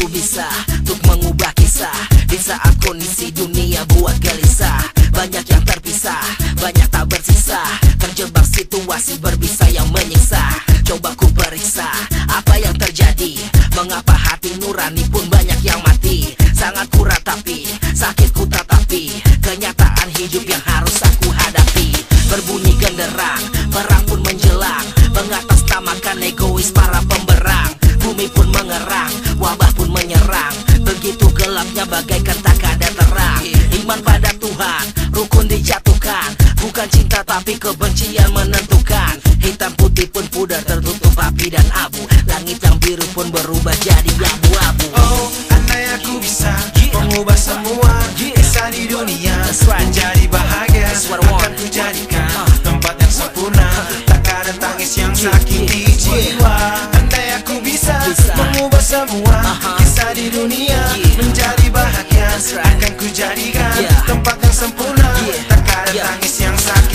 aku bisa Untuk mengubah kisah. Di saat kondisi dunia buat gelisah Banyak yang terpisah Banyak tak bersisa. Terjebak situasi berbisa yang menyiksa. Coba ku periksa Apa yang terjadi. Mengapa hati nurani pun banyak yang mati. Sangat kurat cinta tapi kebencian menentukan Hitam putih pun pudar tertutup api dan abu Langit yang biru pun berubah jadi abu-abu Oh, andai aku bisa mengubah semua kisah di dunia That's right. menjadi bahagia That's what I want. akan ku jadikan tempat yang sempurna tak ada tangis yang sakiti jiwa andai aku bisa Bisa. mengubah semua Aha. kisah di dunia Yeah. menjadi bahagia That's right. akan ku jadikan Yeah. tempat yang sempurna Yeah. tak ada Yeah. tangis yang sakiti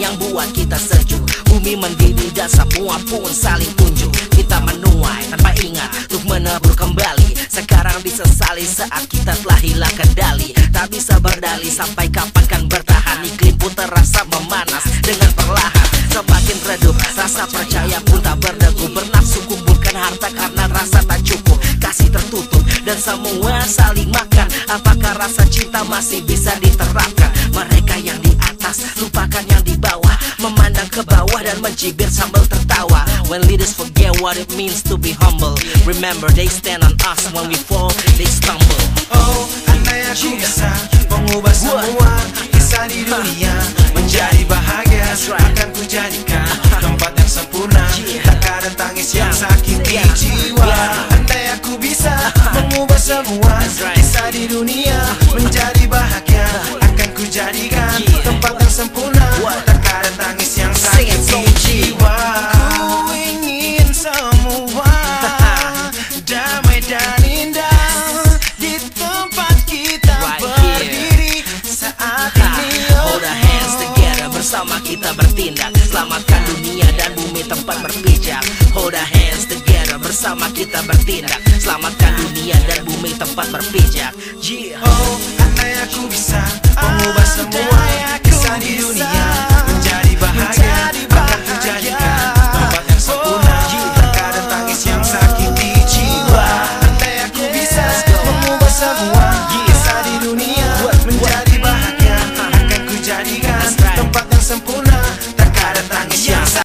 yang buat kita sejuk. Bumi mendidih dan semua pun saling tunjuk. Kita menuai tanpa ingat untuk menabur kembali. Sekarang disesali saat kita telah hilang kendali. Tak bisa berdali sampai kapan kan bertahan. Iklim pun terasa memanas dengan perlahan. Semakin redup rasa percaya pun tak berdegup Bernafsu kumpulkan harta karena rasa tak cukup. Kasih tertutup dan semua saling makan. Apakah rasa cinta masih bisa diterapkan mencibir sambil tertawa. When leaders forget what it means to be humble. Remember they stand on us when we fall they stumble. Oh, andai aku bisa mengubah semua kisah di dunia menjadi bahagia akan ku jadikan tempat yang sempurna. Tak ada tangis yang sakiti Yeah. jiwa bersama kita bertindak. Selamatkan dunia dan bumi tempat berpijak. Hold our hands together bersama kita bertindak. Selamatkan dunia dan bumi tempat berpijak. Oh, andai aku bisa mengubah semua kisah di dunia